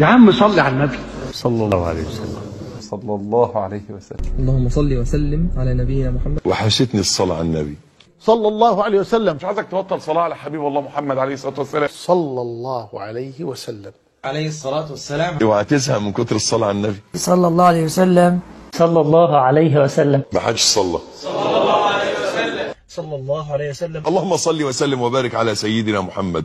يا عم صلي على النبي. صلى الله عليه وسلم. صلى الله عليه وسلم. اللهم صل وسلم على نبينا محمد. وحشتني الصلاة على النبي. صلى الله عليه وسلم. مش عايزك تبطل صلاة على حبيب الله محمد عليه الصلاة والسلام. صلى الله عليه وسلم. عليه الصلاة والسلام. اوعى تزهق من كتر الصلاة على النبي. صلى الله عليه وسلم. صلى الله عليه وسلم. ما حدش صلى. صلى الله عليه وسلم. اللهم صل وسلم وبارك على سيدنا محمد.